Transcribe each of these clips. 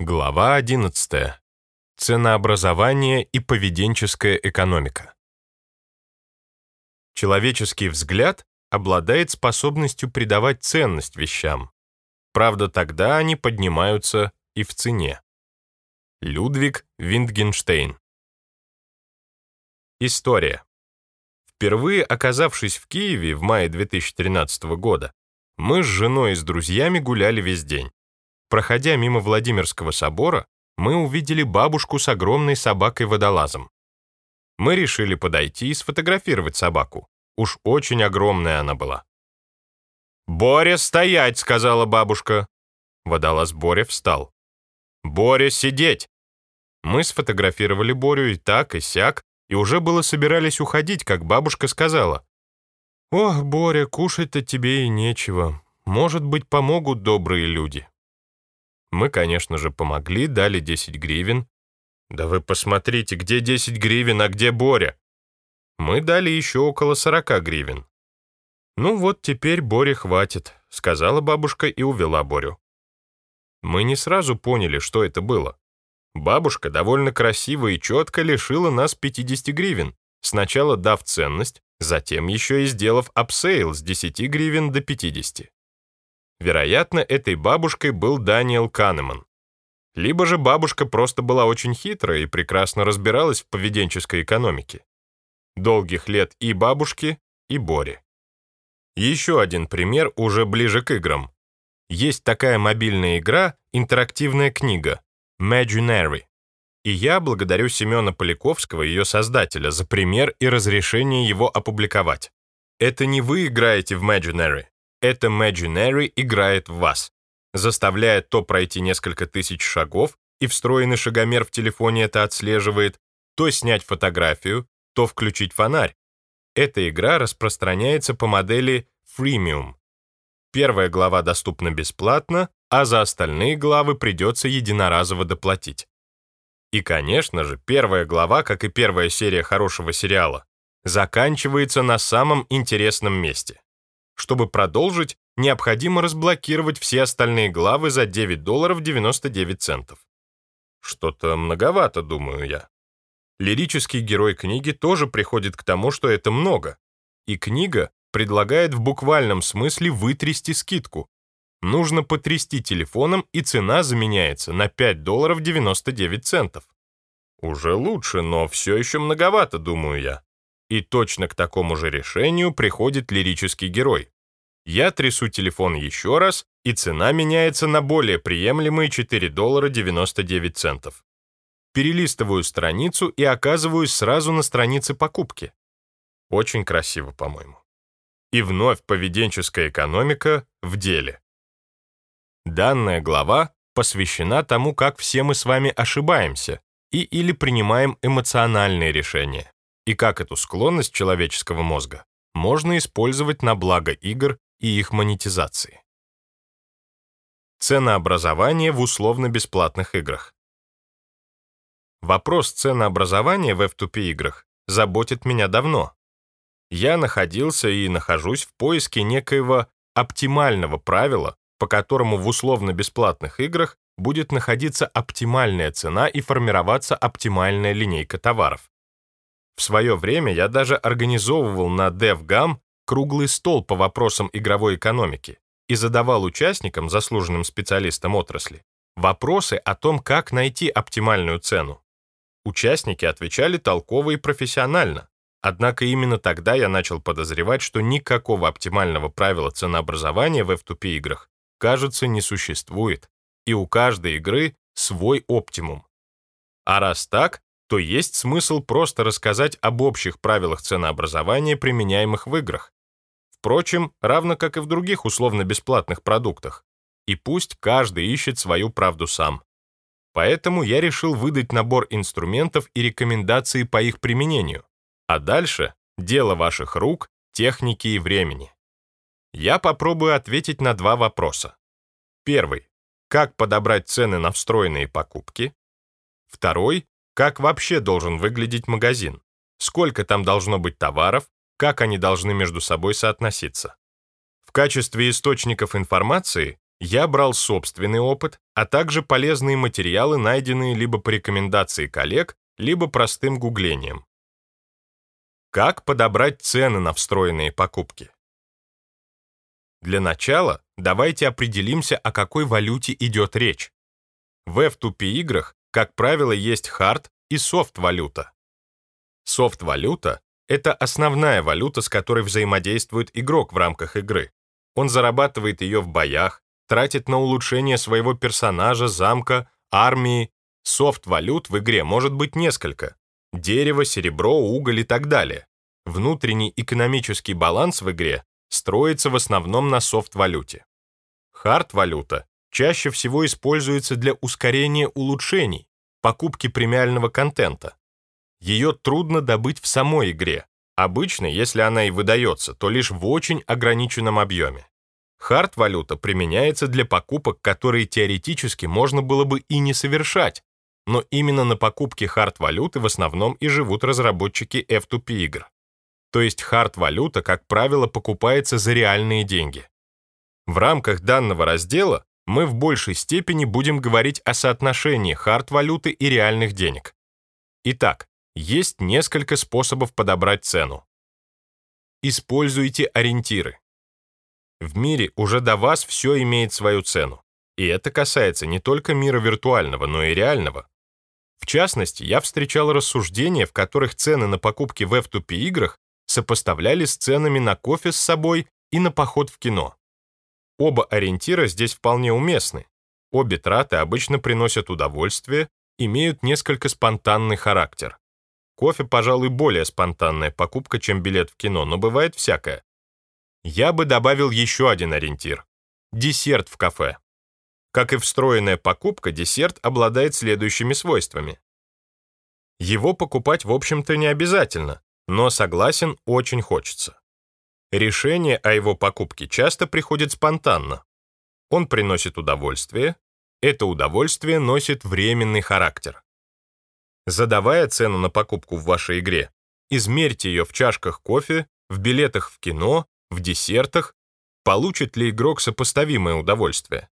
Глава 11. Ценообразование и поведенческая экономика. Человеческий взгляд обладает способностью придавать ценность вещам. Правда, тогда они поднимаются и в цене. Людвиг Виндгенштейн. История. Впервые оказавшись в Киеве в мае 2013 года, мы с женой и с друзьями гуляли весь день. Проходя мимо Владимирского собора, мы увидели бабушку с огромной собакой-водолазом. Мы решили подойти и сфотографировать собаку. Уж очень огромная она была. «Боря, стоять!» — сказала бабушка. Водолаз Боря встал. «Боря, сидеть!» Мы сфотографировали Борю и так, и сяк, и уже было собирались уходить, как бабушка сказала. «Ох, Боря, кушать-то тебе и нечего. Может быть, помогут добрые люди». Мы, конечно же, помогли, дали 10 гривен. Да вы посмотрите, где 10 гривен, а где Боря? Мы дали еще около 40 гривен. Ну вот теперь Боре хватит, сказала бабушка и увела Борю. Мы не сразу поняли, что это было. Бабушка довольно красиво и четко лишила нас 50 гривен, сначала дав ценность, затем еще и сделав апсейл с 10 гривен до 50. Вероятно, этой бабушкой был Даниэл Канеман. Либо же бабушка просто была очень хитрая и прекрасно разбиралась в поведенческой экономике. Долгих лет и бабушке, и Боре. Еще один пример уже ближе к играм. Есть такая мобильная игра, интерактивная книга Imaginary. И я благодарю Семена Поляковского, ее создателя, за пример и разрешение его опубликовать. Это не вы играете в Imaginary, это Imaginary играет в вас, заставляя то пройти несколько тысяч шагов, и встроенный шагомер в телефоне это отслеживает, то снять фотографию, то включить фонарь. Эта игра распространяется по модели freemium. Первая глава доступна бесплатно, а за остальные главы придется единоразово доплатить. И, конечно же, первая глава, как и первая серия хорошего сериала, заканчивается на самом интересном месте. Чтобы продолжить, необходимо разблокировать все остальные главы за 9 долларов 99 центов. Что-то многовато, думаю я. Лирический герой книги тоже приходит к тому, что это много. И книга предлагает в буквальном смысле вытрясти скидку. Нужно потрясти телефоном, и цена заменяется на 5 долларов 99 центов. Уже лучше, но все еще многовато, думаю я. И точно к такому же решению приходит лирический герой. Я трясу телефон еще раз, и цена меняется на более приемлемые 4 доллара 99 центов. Перелистываю страницу и оказываюсь сразу на странице покупки. Очень красиво, по-моему. И вновь поведенческая экономика в деле. Данная глава посвящена тому, как все мы с вами ошибаемся и или принимаем эмоциональные решения и как эту склонность человеческого мозга можно использовать на благо игр и их монетизации. Ценообразование в условно-бесплатных играх. Вопрос ценообразования в F2P играх заботит меня давно. Я находился и нахожусь в поиске некоего оптимального правила, по которому в условно-бесплатных играх будет находиться оптимальная цена и формироваться оптимальная линейка товаров. В свое время я даже организовывал на DevGam круглый стол по вопросам игровой экономики и задавал участникам, заслуженным специалистам отрасли, вопросы о том, как найти оптимальную цену. Участники отвечали толково и профессионально, однако именно тогда я начал подозревать, что никакого оптимального правила ценообразования в F2P играх, кажется, не существует, и у каждой игры свой оптимум. А раз так, то есть смысл просто рассказать об общих правилах ценообразования, применяемых в играх. Впрочем, равно как и в других условно-бесплатных продуктах. И пусть каждый ищет свою правду сам. Поэтому я решил выдать набор инструментов и рекомендаций по их применению. А дальше — дело ваших рук, техники и времени. Я попробую ответить на два вопроса. Первый — как подобрать цены на встроенные покупки? Второй как вообще должен выглядеть магазин? Сколько там должно быть товаров? Как они должны между собой соотноситься? В качестве источников информации Я брал собственный опыт, а также полезные материалы, найденные либо по рекомендации коллег, либо простым гуглением. Как подобрать цены на встроенные покупки? Для начала давайте определимся, о какой валюте идет речь. В F2P играх, как правило, есть хард и софт-валюта. Софт-валюта — это основная валюта, с которой взаимодействует игрок в рамках игры. Он зарабатывает ее в боях, тратит на улучшение своего персонажа, замка, армии. Софт-валют в игре может быть несколько. Дерево, серебро, уголь и так далее. Внутренний экономический баланс в игре строится в основном на софт-валюте. Хард-валюта чаще всего используется для ускорения улучшений, покупки премиального контента. Ее трудно добыть в самой игре. Обычно, если она и выдается, то лишь в очень ограниченном объеме. Хард-валюта применяется для покупок, которые теоретически можно было бы и не совершать, но именно на покупке хард-валюты в основном и живут разработчики F2P игр то есть хард-валюта, как правило, покупается за реальные деньги. В рамках данного раздела мы в большей степени будем говорить о соотношении хард-валюты и реальных денег. Итак, есть несколько способов подобрать цену. Используйте ориентиры. В мире уже до вас все имеет свою цену. И это касается не только мира виртуального, но и реального. В частности, я встречал рассуждения, в которых цены на покупки в F2P играх сопоставляли с ценами на кофе с собой и на поход в кино. Оба ориентира здесь вполне уместны. Обе траты обычно приносят удовольствие, имеют несколько спонтанный характер. Кофе, пожалуй, более спонтанная покупка, чем билет в кино, но бывает всякое. Я бы добавил еще один ориентир – десерт в кафе. Как и встроенная покупка, десерт обладает следующими свойствами. Его покупать, в общем-то, не обязательно, но согласен очень хочется. Решение о его покупке часто приходит спонтанно. Он приносит удовольствие, это удовольствие носит временный характер. Задавая цену на покупку в вашей игре, измерьте ее в чашках кофе, в билетах в кино, в десертах, получит ли игрок сопоставимое удовольствие.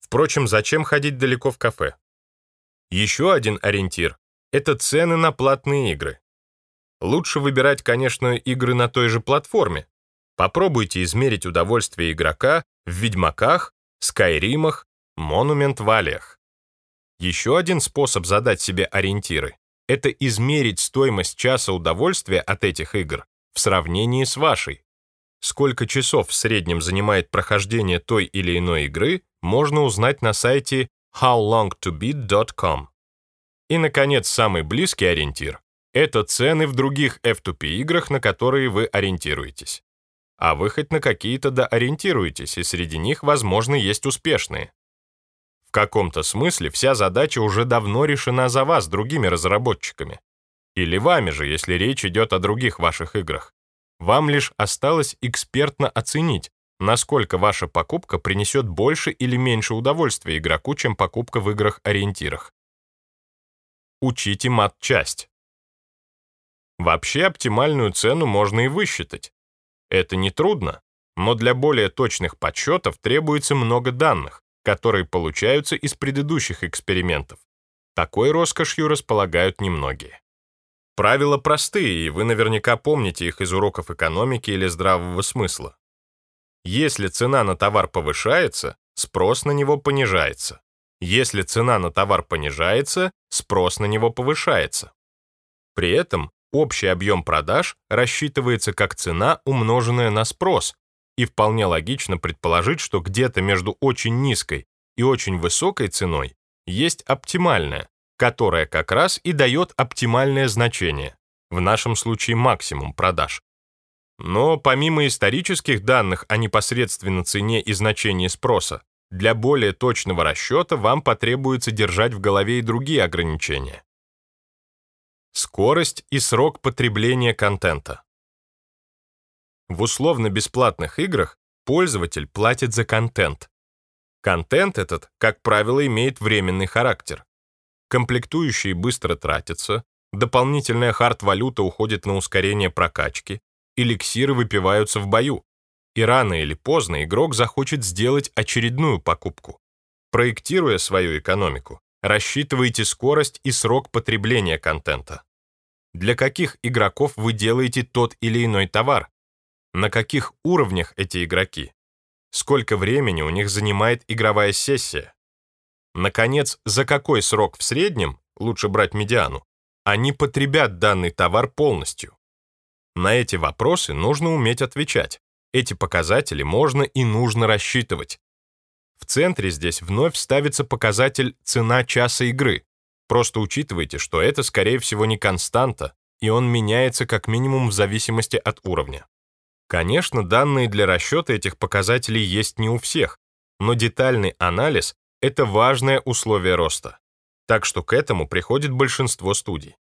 Впрочем, зачем ходить далеко в кафе? Еще один ориентир — это цены на платные игры. Лучше выбирать, конечно, игры на той же платформе. Попробуйте измерить удовольствие игрока в Ведьмаках, Скайримах, Монумент Валиях. Еще один способ задать себе ориентиры — это измерить стоимость часа удовольствия от этих игр в сравнении с вашей. Сколько часов в среднем занимает прохождение той или иной игры, можно узнать на сайте howlongtobeat.com. И, наконец, самый близкий ориентир это цены в других F2P играх, на которые вы ориентируетесь. А вы хоть на какие-то да ориентируетесь, и среди них, возможно, есть успешные. В каком-то смысле вся задача уже давно решена за вас другими разработчиками. Или вами же, если речь идет о других ваших играх. Вам лишь осталось экспертно оценить, насколько ваша покупка принесет больше или меньше удовольствия игроку, чем покупка в играх-ориентирах. Учите мат-часть. Вообще оптимальную цену можно и высчитать. Это нетрудно, но для более точных подсчетов требуется много данных, которые получаются из предыдущих экспериментов. Такой роскошью располагают немногие. Правила простые, и вы наверняка помните их из уроков экономики или здравого смысла. Если цена на товар повышается, спрос на него понижается. Если цена на товар понижается, спрос на него повышается. При этом Общий объем продаж рассчитывается как цена, умноженная на спрос, и вполне логично предположить, что где-то между очень низкой и очень высокой ценой есть оптимальная, которая как раз и дает оптимальное значение, в нашем случае максимум продаж. Но помимо исторических данных о непосредственно цене и значении спроса, для более точного расчета вам потребуется держать в голове и другие ограничения. Скорость и срок потребления контента. В условно-бесплатных играх пользователь платит за контент. Контент этот, как правило, имеет временный характер. Комплектующие быстро тратятся, дополнительная хард-валюта уходит на ускорение прокачки, эликсиры выпиваются в бою. и рано или поздно игрок захочет сделать очередную покупку. Проектируя свою экономику, рассчитывайте скорость и срок потребления контента. Для каких игроков вы делаете тот или иной товар? На каких уровнях эти игроки? Сколько времени у них занимает игровая сессия? Наконец, за какой срок в среднем, лучше брать медиану, они потребят данный товар полностью? На эти вопросы нужно уметь отвечать. Эти показатели можно и нужно рассчитывать. В центре здесь вновь ставится показатель «цена часа игры». Просто учитывайте, что это, скорее всего, не константа, и он меняется как минимум в зависимости от уровня. Конечно, данные для расчета этих показателей есть не у всех, но детальный анализ — это важное условие роста. Так что к этому приходит большинство студий.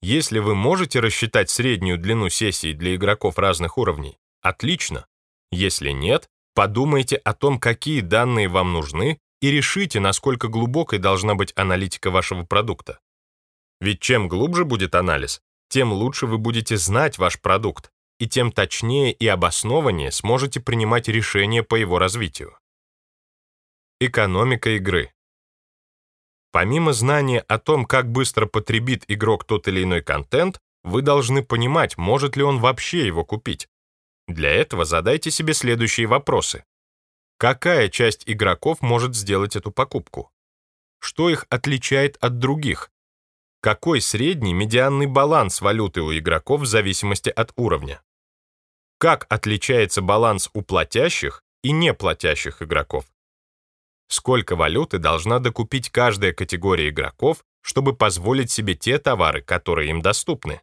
Если вы можете рассчитать среднюю длину сессий для игроков разных уровней, отлично. Если нет, подумайте о том, какие данные вам нужны, и решите, насколько глубокой должна быть аналитика вашего продукта. Ведь чем глубже будет анализ, тем лучше вы будете знать ваш продукт, и тем точнее и обоснованнее сможете принимать решения по его развитию. Экономика игры. Помимо знания о том, как быстро потребит игрок тот или иной контент, вы должны понимать, может ли он вообще его купить. Для этого задайте себе следующие вопросы. Какая часть игроков может сделать эту покупку? Что их отличает от других? Какой средний медианный баланс валюты у игроков в зависимости от уровня? Как отличается баланс у платящих и неплатящих игроков? Сколько валюты должна докупить каждая категория игроков, чтобы позволить себе те товары, которые им доступны?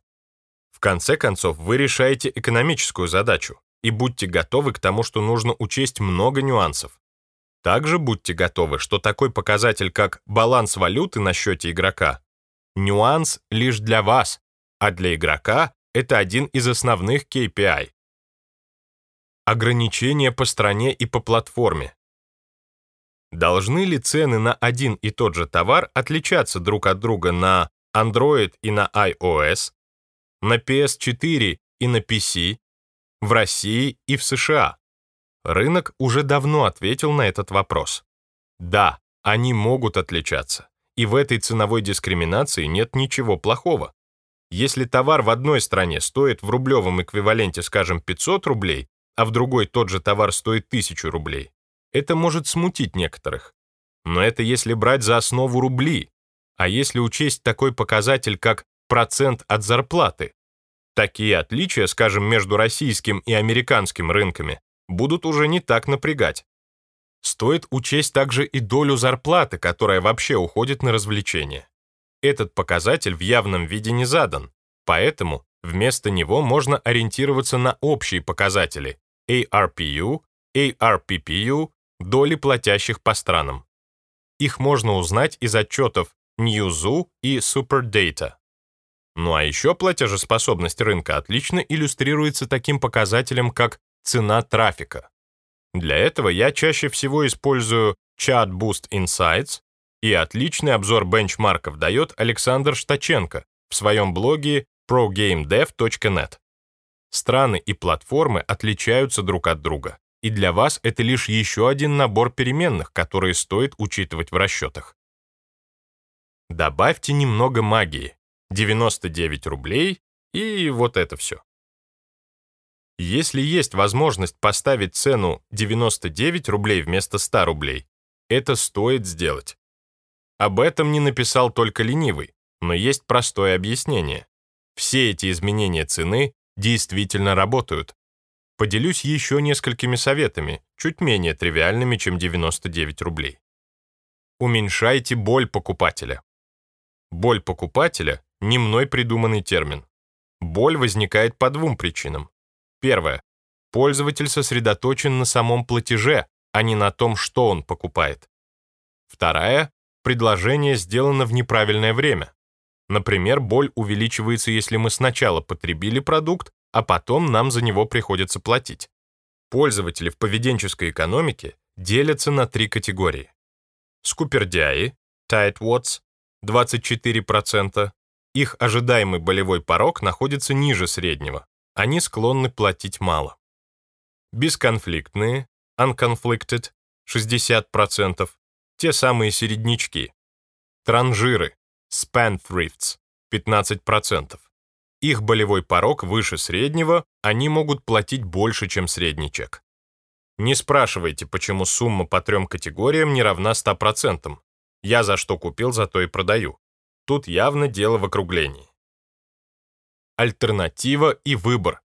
В конце концов, вы решаете экономическую задачу и будьте готовы к тому, что нужно учесть много нюансов. Также будьте готовы, что такой показатель, как баланс валюты на счете игрока, нюанс лишь для вас, а для игрока это один из основных KPI. Ограничения по стране и по платформе. Должны ли цены на один и тот же товар отличаться друг от друга на Android и на iOS, на PS4 и на PC, в России и в США? Рынок уже давно ответил на этот вопрос. Да, они могут отличаться, и в этой ценовой дискриминации нет ничего плохого. Если товар в одной стране стоит в рублевом эквиваленте, скажем, 500 рублей, а в другой тот же товар стоит 1000 рублей. Это может смутить некоторых. Но это если брать за основу рубли. А если учесть такой показатель, как процент от зарплаты, такие отличия, скажем, между российским и американским рынками, будут уже не так напрягать. Стоит учесть также и долю зарплаты, которая вообще уходит на развлечения. Этот показатель в явном виде не задан, поэтому вместо него можно ориентироваться на общие показатели, ARPU, ARPPU, доли платящих по странам. Их можно узнать из отчетов Newzoo и SuperData. Ну а еще платежеспособность рынка отлично иллюстрируется таким показателем, как цена трафика. Для этого я чаще всего использую Chat Boost Insights, и отличный обзор бенчмарков дает Александр Штаченко в своем блоге progamedev.net. Страны и платформы отличаются друг от друга, и для вас это лишь еще один набор переменных, которые стоит учитывать в расчетах. Добавьте немного магии. 99 рублей и вот это все. Если есть возможность поставить цену 99 рублей вместо 100 рублей, это стоит сделать. Об этом не написал только ленивый, но есть простое объяснение. Все эти изменения цены действительно работают. Поделюсь еще несколькими советами, чуть менее тривиальными, чем 99 рублей. Уменьшайте боль покупателя. Боль покупателя — не мной придуманный термин. Боль возникает по двум причинам. Первое. Пользователь сосредоточен на самом платеже, а не на том, что он покупает. Вторая. Предложение сделано в неправильное время. Например, боль увеличивается, если мы сначала потребили продукт, а потом нам за него приходится платить. Пользователи в поведенческой экономике делятся на три категории. Скупердяи, tightwads, 24%, их ожидаемый болевой порог находится ниже среднего, они склонны платить мало. бесконфликтные, unconflicted, 60%, те самые середнячки, транжиры, spendthrifts, 15%. Их болевой порог выше среднего, они могут платить больше, чем средний чек. Не спрашивайте, почему сумма по трем категориям не равна 100%. Я за что купил, за то и продаю. Тут явно дело в округлении. Альтернатива и выбор.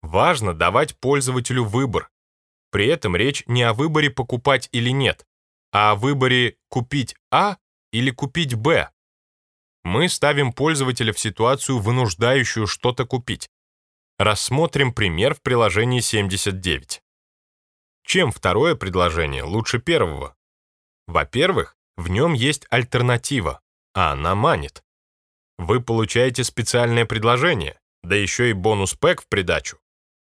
Важно давать пользователю выбор. При этом речь не о выборе покупать или нет, а о выборе купить А или купить Б. Мы ставим пользователя в ситуацию, вынуждающую что-то купить. Рассмотрим пример в приложении 79. Чем второе предложение лучше первого? Во-первых, в нем есть альтернатива, а она манит. Вы получаете специальное предложение, да еще и бонус-пэк в придачу.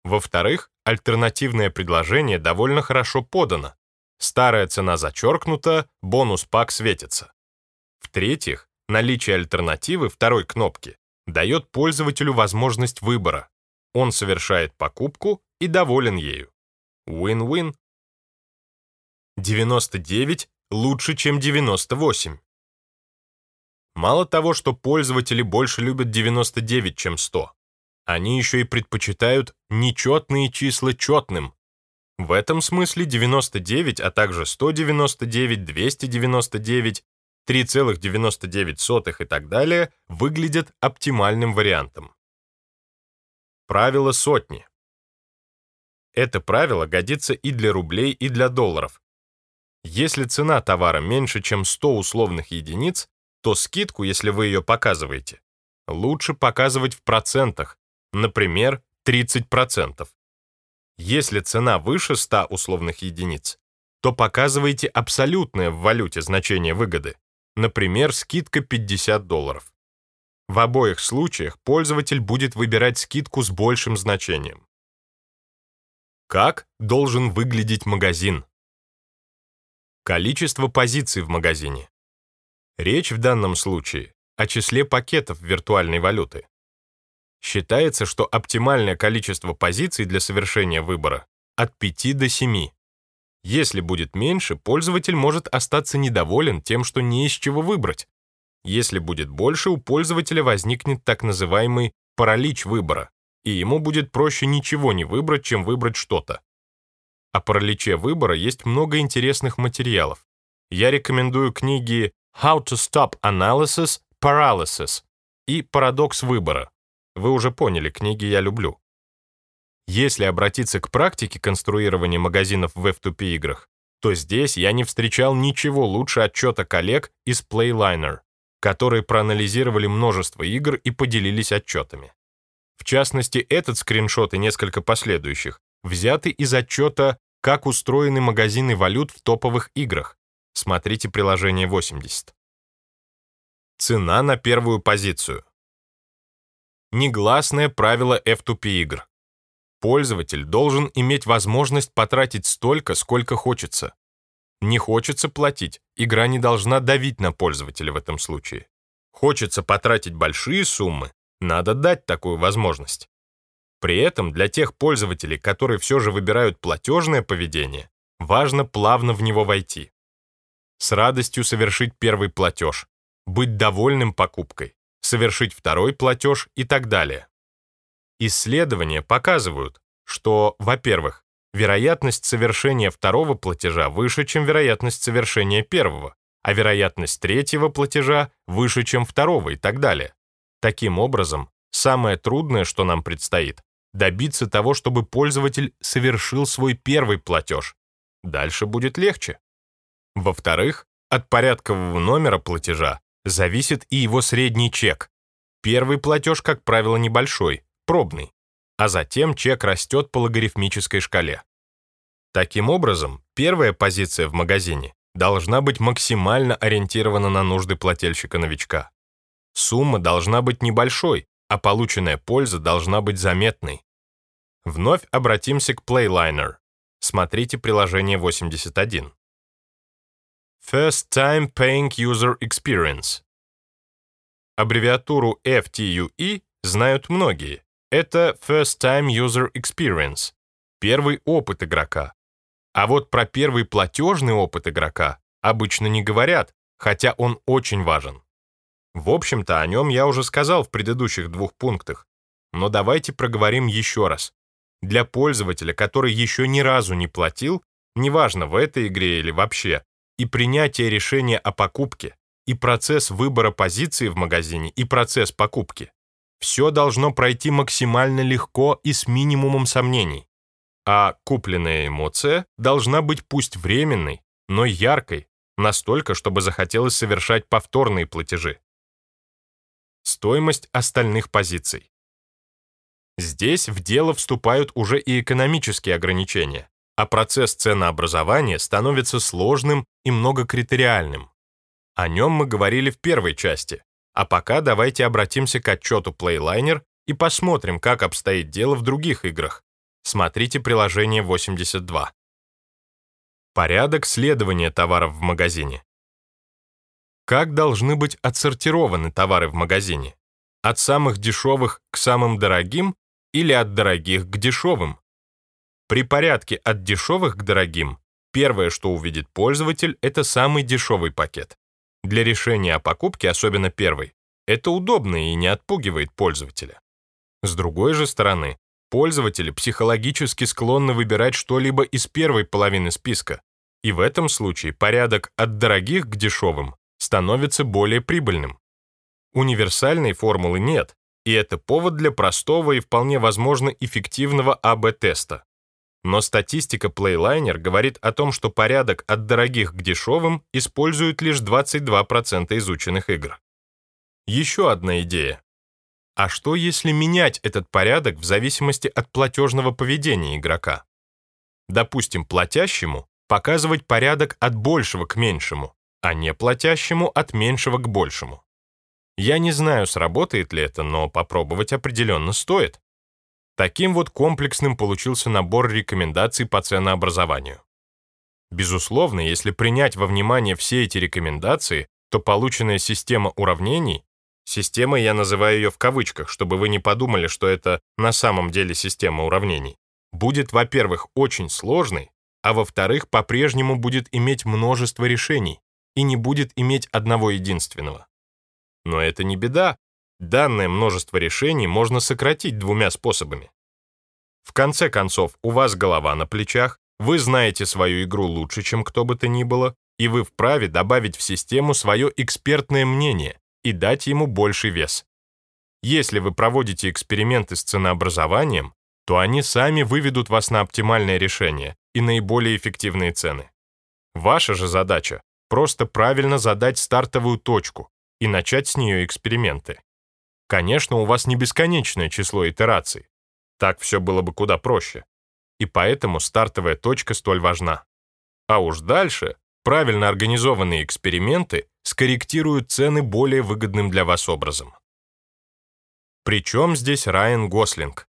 Во-вторых, альтернативное предложение довольно хорошо подано. Старая цена зачеркнута, бонус-пак светится. В-третьих, наличие альтернативы второй кнопки дает пользователю возможность выбора. Он совершает покупку и доволен ею. Win-win. 99 лучше, чем 98. Мало того, что пользователи больше любят 99, чем 100, они еще и предпочитают нечетные числа четным. В этом смысле 99, а также 199, 299, 3,99 и так далее выглядят оптимальным вариантом. Правило сотни. Это правило годится и для рублей, и для долларов. Если цена товара меньше, чем 100 условных единиц, то скидку, если вы ее показываете, лучше показывать в процентах, например, 30%. Если цена выше 100 условных единиц, то показывайте абсолютное в валюте значение выгоды, например, скидка 50 долларов. В обоих случаях пользователь будет выбирать скидку с большим значением. Как должен выглядеть магазин? Количество позиций в магазине. Речь в данном случае о числе пакетов виртуальной валюты. Считается, что оптимальное количество позиций для совершения выбора от 5 до 7. Если будет меньше, пользователь может остаться недоволен тем, что не из чего выбрать. Если будет больше, у пользователя возникнет так называемый паралич выбора и ему будет проще ничего не выбрать, чем выбрать что-то. О параличе выбора есть много интересных материалов. Я рекомендую книги How to Stop Analysis Paralysis и Парадокс выбора. Вы уже поняли, книги я люблю. Если обратиться к практике конструирования магазинов в F2P играх, то здесь я не встречал ничего лучше отчета коллег из Playliner, которые проанализировали множество игр и поделились отчетами. В частности, этот скриншот и несколько последующих взяты из отчета «Как устроены магазины валют в топовых играх». Смотрите приложение 80. Цена на первую позицию. Негласное правило F2P игр. Пользователь должен иметь возможность потратить столько, сколько хочется. Не хочется платить, игра не должна давить на пользователя в этом случае. Хочется потратить большие суммы, надо дать такую возможность. При этом для тех пользователей, которые все же выбирают платежное поведение, важно плавно в него войти. С радостью совершить первый платеж, быть довольным покупкой, совершить второй платеж и так далее. Исследования показывают, что, во-первых, вероятность совершения второго платежа выше, чем вероятность совершения первого, а вероятность третьего платежа выше, чем второго и так далее. Таким образом, самое трудное, что нам предстоит, добиться того, чтобы пользователь совершил свой первый платеж. Дальше будет легче. Во-вторых, от порядкового номера платежа зависит и его средний чек. Первый платеж, как правило, небольшой, пробный, а затем чек растет по логарифмической шкале. Таким образом, первая позиция в магазине должна быть максимально ориентирована на нужды плательщика-новичка. Сумма должна быть небольшой, а полученная польза должна быть заметной. Вновь обратимся к Playliner. Смотрите приложение 81. First Time Paying User Experience. Аббревиатуру FTUE знают многие. Это First Time User Experience. первый опыт игрока. А вот про первый платежный опыт игрока обычно не говорят, хотя он очень важен. В общем-то, о нем я уже сказал в предыдущих двух пунктах, но давайте проговорим еще раз. Для пользователя, который еще ни разу не платил, неважно в этой игре или вообще, и принятие решения о покупке, и процесс выбора позиции в магазине, и процесс покупки. Все должно пройти максимально легко и с минимумом сомнений. А купленная эмоция должна быть пусть временной, но яркой, настолько, чтобы захотелось совершать повторные платежи. Стоимость остальных позиций. Здесь в дело вступают уже и экономические ограничения, а процесс ценообразования становится сложным и многокритериальным. О нем мы говорили в первой части, а пока давайте обратимся к отчету Playliner и посмотрим, как обстоит дело в других играх. Смотрите приложение 82. Порядок следования товаров в магазине. Как должны быть отсортированы товары в магазине? От самых дешевых к самым дорогим или от дорогих к дешевым? При порядке от дешевых к дорогим первое, что увидит пользователь, это самый дешевый пакет. Для решения о покупке, особенно первой, это удобно и не отпугивает пользователя. С другой же стороны, пользователи психологически склонны выбирать что-либо из первой половины списка, и в этом случае порядок от дорогих к дешевым становится более прибыльным. Универсальной формулы нет, и это повод для простого и вполне возможно эффективного АБ-теста. Но статистика Playliner говорит о том, что порядок от дорогих к дешевым используют лишь 22% изученных игр. Еще одна идея. А что, если менять этот порядок в зависимости от платежного поведения игрока? Допустим, платящему показывать порядок от большего к меньшему, а не платящему от меньшего к большему. Я не знаю, сработает ли это, но попробовать определенно стоит. Таким вот комплексным получился набор рекомендаций по ценообразованию. Безусловно, если принять во внимание все эти рекомендации, то полученная система уравнений, система я называю ее в кавычках, чтобы вы не подумали, что это на самом деле система уравнений, будет, во-первых, очень сложной, а во-вторых, по-прежнему будет иметь множество решений и не будет иметь одного единственного. Но это не беда, Данное множество решений можно сократить двумя способами. В конце концов, у вас голова на плечах, вы знаете свою игру лучше, чем кто бы то ни было, и вы вправе добавить в систему свое экспертное мнение и дать ему больший вес. Если вы проводите эксперименты с ценообразованием, то они сами выведут вас на оптимальное решение и наиболее эффективные цены. Ваша же задача — просто правильно задать стартовую точку и начать с нее эксперименты. Конечно, у вас не бесконечное число итераций. Так все было бы куда проще. И поэтому стартовая точка столь важна. А уж дальше правильно организованные эксперименты скорректируют цены более выгодным для вас образом. Причем здесь Райан Гослинг?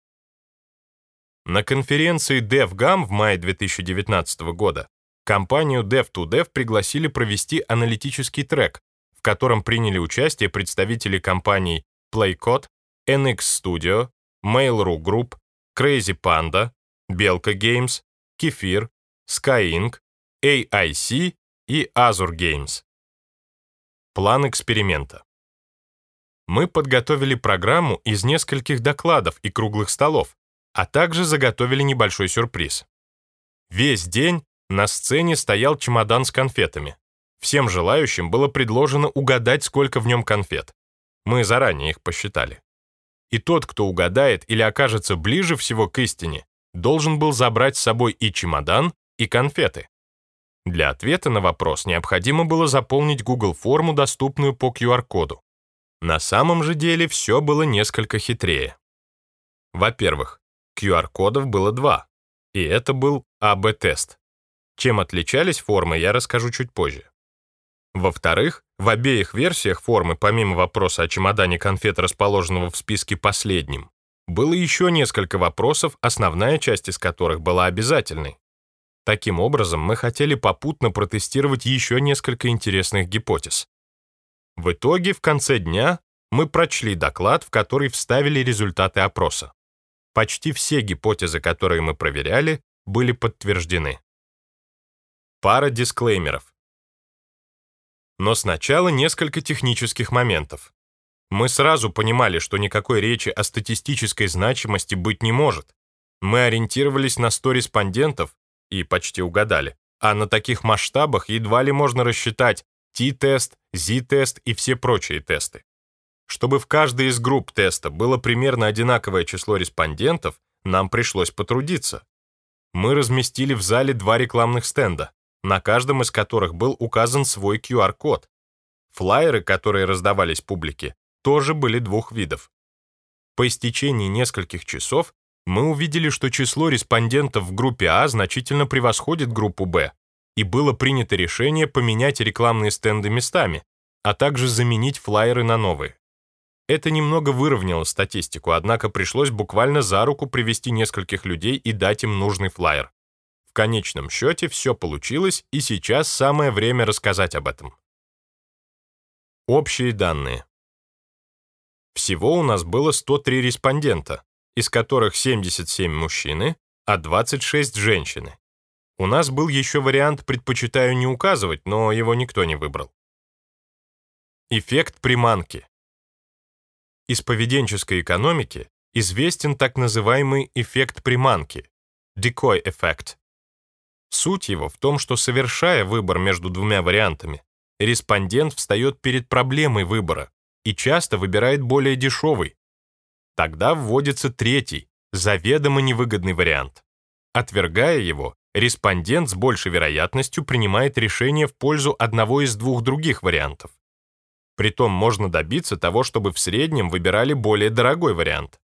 На конференции DevGam в мае 2019 года компанию Dev2Dev пригласили провести аналитический трек, в котором приняли участие представители компаний Playcode, NX Studio, Mail.ru Group, Crazy Panda, Белка Games, Kefir, Sky Inc., AIC и Azure Games. План эксперимента. Мы подготовили программу из нескольких докладов и круглых столов, а также заготовили небольшой сюрприз. Весь день на сцене стоял чемодан с конфетами. Всем желающим было предложено угадать, сколько в нем конфет. Мы заранее их посчитали. И тот, кто угадает или окажется ближе всего к истине, должен был забрать с собой и чемодан, и конфеты. Для ответа на вопрос необходимо было заполнить Google форму, доступную по QR-коду. На самом же деле все было несколько хитрее. Во-первых, QR-кодов было два, и это был АБ-тест. Чем отличались формы, я расскажу чуть позже. Во-вторых, в обеих версиях формы, помимо вопроса о чемодане конфет, расположенного в списке последним, было еще несколько вопросов, основная часть из которых была обязательной. Таким образом, мы хотели попутно протестировать еще несколько интересных гипотез. В итоге, в конце дня, мы прочли доклад, в который вставили результаты опроса. Почти все гипотезы, которые мы проверяли, были подтверждены. Пара дисклеймеров. Но сначала несколько технических моментов. Мы сразу понимали, что никакой речи о статистической значимости быть не может. Мы ориентировались на 100 респондентов и почти угадали. А на таких масштабах едва ли можно рассчитать T-тест, Z-тест и все прочие тесты. Чтобы в каждой из групп теста было примерно одинаковое число респондентов, нам пришлось потрудиться. Мы разместили в зале два рекламных стенда, на каждом из которых был указан свой QR-код. Флайеры, которые раздавались публике, тоже были двух видов. По истечении нескольких часов мы увидели, что число респондентов в группе А значительно превосходит группу Б, и было принято решение поменять рекламные стенды местами, а также заменить флайеры на новые. Это немного выровняло статистику, однако пришлось буквально за руку привести нескольких людей и дать им нужный флайер. В конечном счете все получилось, и сейчас самое время рассказать об этом. Общие данные. Всего у нас было 103 респондента, из которых 77 мужчины, а 26 женщины. У нас был еще вариант «предпочитаю не указывать», но его никто не выбрал. Эффект приманки. Из поведенческой экономики известен так называемый эффект приманки – decoy эффект. Суть его в том, что совершая выбор между двумя вариантами, респондент встает перед проблемой выбора и часто выбирает более дешевый. Тогда вводится третий, заведомо невыгодный вариант. Отвергая его, респондент с большей вероятностью принимает решение в пользу одного из двух других вариантов. Притом можно добиться того, чтобы в среднем выбирали более дорогой вариант.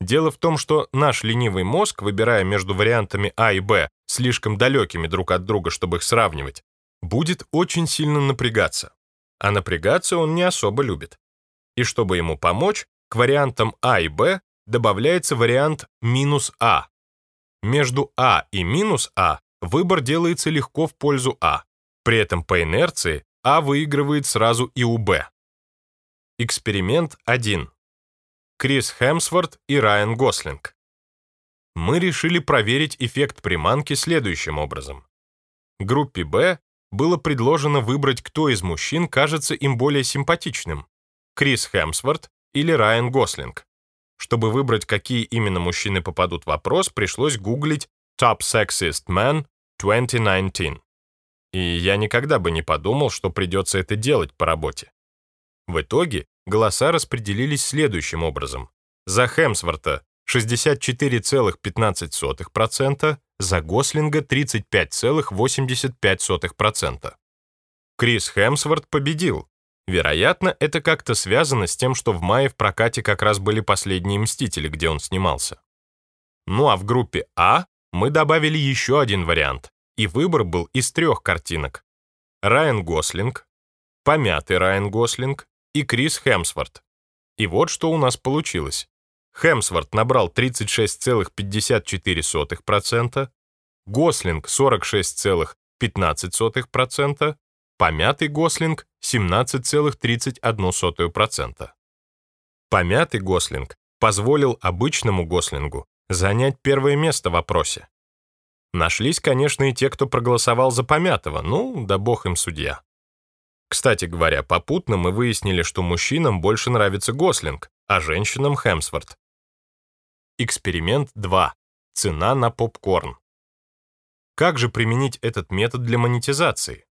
Дело в том, что наш ленивый мозг, выбирая между вариантами А и Б, слишком далекими друг от друга, чтобы их сравнивать, будет очень сильно напрягаться. А напрягаться он не особо любит. И чтобы ему помочь, к вариантам А и Б добавляется вариант минус А. Между А и минус А выбор делается легко в пользу А. При этом по инерции А выигрывает сразу и у Б. Эксперимент 1. Крис Хемсворт и Райан Гослинг. Мы решили проверить эффект приманки следующим образом. Группе Б было предложено выбрать, кто из мужчин кажется им более симпатичным — Крис Хемсворт или Райан Гослинг. Чтобы выбрать, какие именно мужчины попадут в вопрос, пришлось гуглить «Top Sexiest Man 2019». И я никогда бы не подумал, что придется это делать по работе. В итоге голоса распределились следующим образом. За Хемсворта 64,15%, за Гослинга 35,85%. Крис Хемсворт победил. Вероятно, это как-то связано с тем, что в мае в прокате как раз были последние «Мстители», где он снимался. Ну а в группе А мы добавили еще один вариант, и выбор был из трех картинок. Райан Гослинг, помятый Райан Гослинг и Крис Хемсворт. И вот что у нас получилось. Хемсворт набрал 36,54%, Гослинг 46,15%, помятый Гослинг 17,31%. Помятый Гослинг позволил обычному Гослингу занять первое место в опросе. Нашлись, конечно, и те, кто проголосовал за помятого, ну, да бог им судья. Кстати говоря, попутно мы выяснили, что мужчинам больше нравится Гослинг, а женщинам Хемсворт. Эксперимент 2. Цена на попкорн. Как же применить этот метод для монетизации?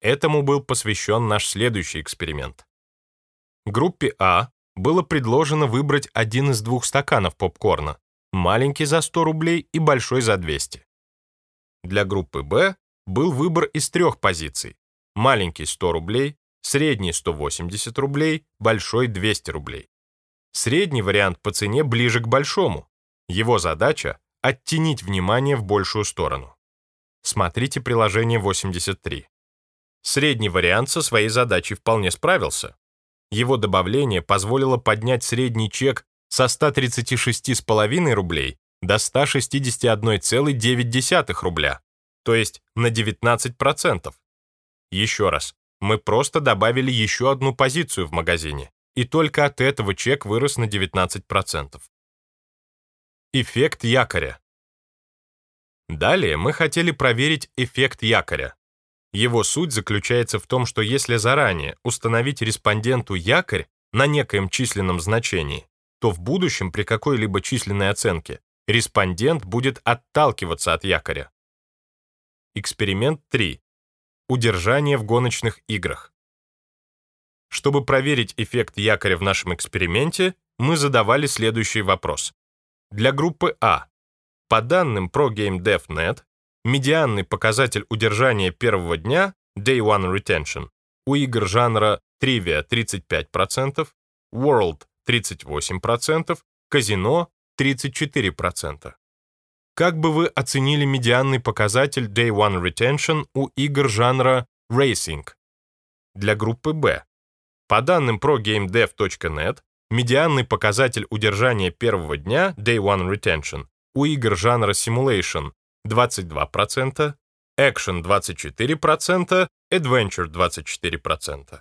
Этому был посвящен наш следующий эксперимент. Группе А было предложено выбрать один из двух стаканов попкорна, маленький за 100 рублей и большой за 200. Для группы Б был выбор из трех позиций. Маленький 100 рублей, средний 180 рублей, большой 200 рублей. Средний вариант по цене ближе к большому. Его задача — оттенить внимание в большую сторону. Смотрите приложение 83. Средний вариант со своей задачей вполне справился. Его добавление позволило поднять средний чек со 136,5 рублей до 161,9 рубля, то есть на 19%. Еще раз, мы просто добавили еще одну позицию в магазине, и только от этого чек вырос на 19%. Эффект якоря. Далее мы хотели проверить эффект якоря. Его суть заключается в том, что если заранее установить респонденту якорь на некоем численном значении, то в будущем при какой-либо численной оценке респондент будет отталкиваться от якоря. Эксперимент 3. Удержание в гоночных играх. Чтобы проверить эффект якоря в нашем эксперименте, мы задавали следующий вопрос. Для группы А. По данным ProGameDev.net, медианный показатель удержания первого дня, Day One Retention, у игр жанра Trivia 35%, World 38%, Казино 34%. Как бы вы оценили медианный показатель Day One Retention у игр жанра Racing? Для группы Б. По данным ProGameDev.net, медианный показатель удержания первого дня Day One Retention у игр жанра Simulation 22%, Action 24%, Adventure 24%.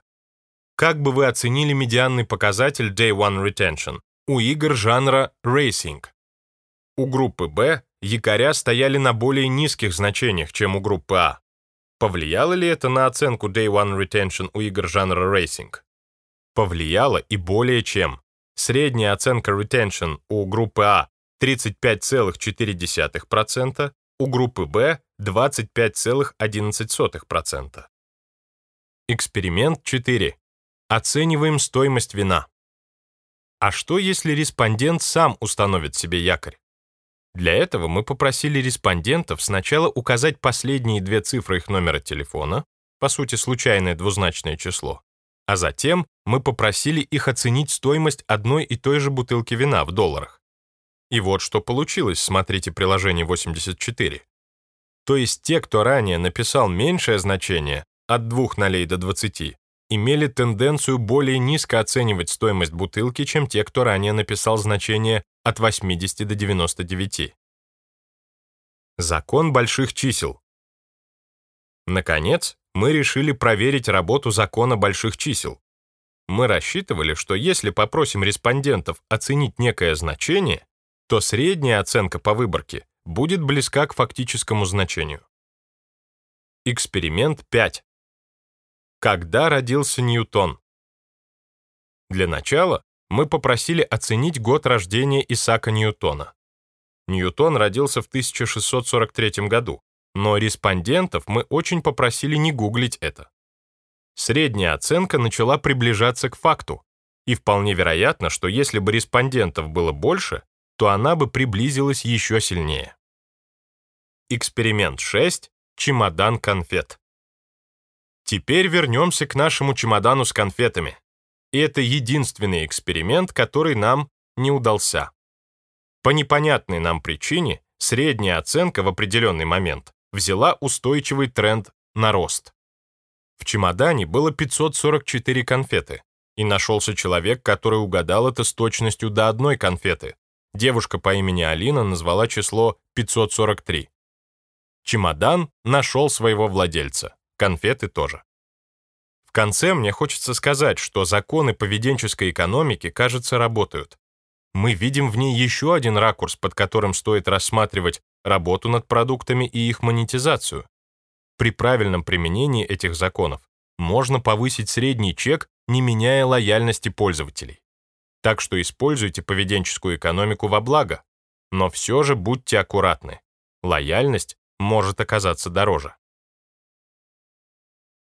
Как бы вы оценили медианный показатель Day One Retention у игр жанра Racing? У группы Б якоря стояли на более низких значениях, чем у группы А. Повлияло ли это на оценку Day One Retention у игр жанра Racing? Повлияло и более чем. Средняя оценка Retention у группы А 35,4%, у группы Б 25,11%. Эксперимент 4. Оцениваем стоимость вина. А что, если респондент сам установит себе якорь? Для этого мы попросили респондентов сначала указать последние две цифры их номера телефона, по сути, случайное двузначное число, а затем мы попросили их оценить стоимость одной и той же бутылки вина в долларах. И вот что получилось, смотрите приложение 84. То есть те, кто ранее написал меньшее значение, от 2 нолей до 20, имели тенденцию более низко оценивать стоимость бутылки, чем те, кто ранее написал значение от 80 до 99. Закон больших чисел. Наконец, мы решили проверить работу закона больших чисел. Мы рассчитывали, что если попросим респондентов оценить некое значение, то средняя оценка по выборке будет близка к фактическому значению. Эксперимент 5. Когда родился Ньютон? Для начала мы попросили оценить год рождения Исаака Ньютона. Ньютон родился в 1643 году, но респондентов мы очень попросили не гуглить это. Средняя оценка начала приближаться к факту, и вполне вероятно, что если бы респондентов было больше, то она бы приблизилась еще сильнее. Эксперимент 6. Чемодан конфет. Теперь вернемся к нашему чемодану с конфетами. И это единственный эксперимент, который нам не удался. По непонятной нам причине средняя оценка в определенный момент взяла устойчивый тренд на рост. В чемодане было 544 конфеты, и нашелся человек, который угадал это с точностью до одной конфеты, Девушка по имени Алина назвала число 543. Чемодан нашел своего владельца, конфеты тоже. В конце мне хочется сказать, что законы поведенческой экономики, кажется, работают. Мы видим в ней еще один ракурс, под которым стоит рассматривать работу над продуктами и их монетизацию. При правильном применении этих законов можно повысить средний чек, не меняя лояльности пользователей. Так что используйте поведенческую экономику во благо. Но все же будьте аккуратны. Лояльность может оказаться дороже.